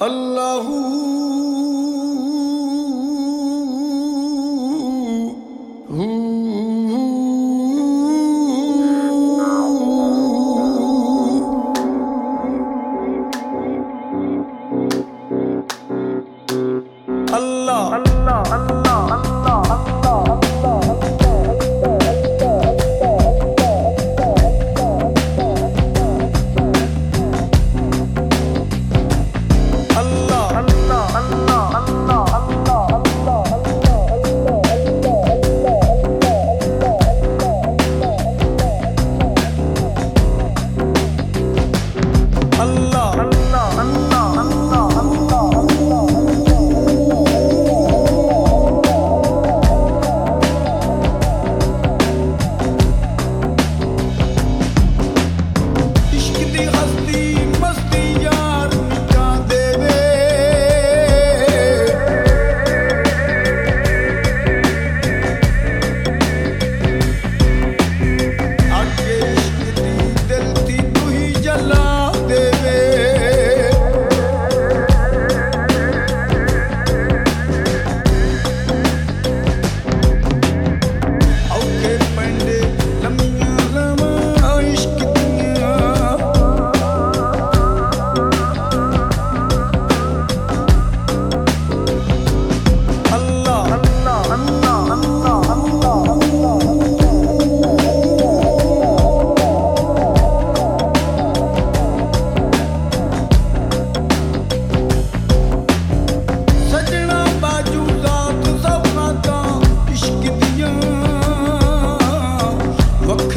Allahu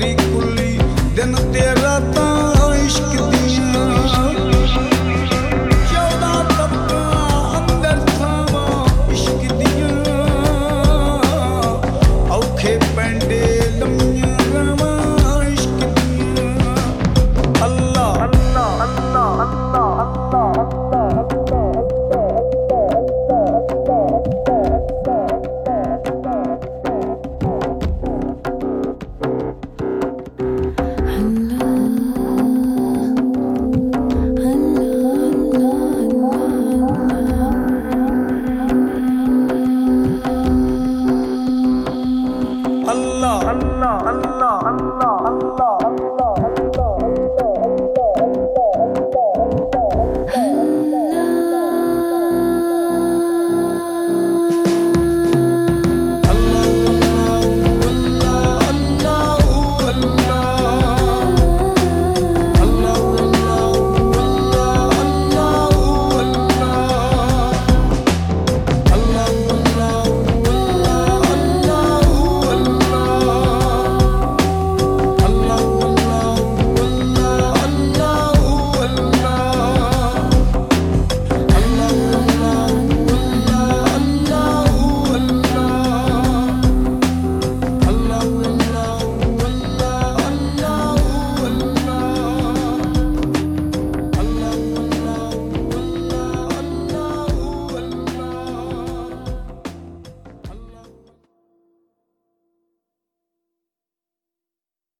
Patrick.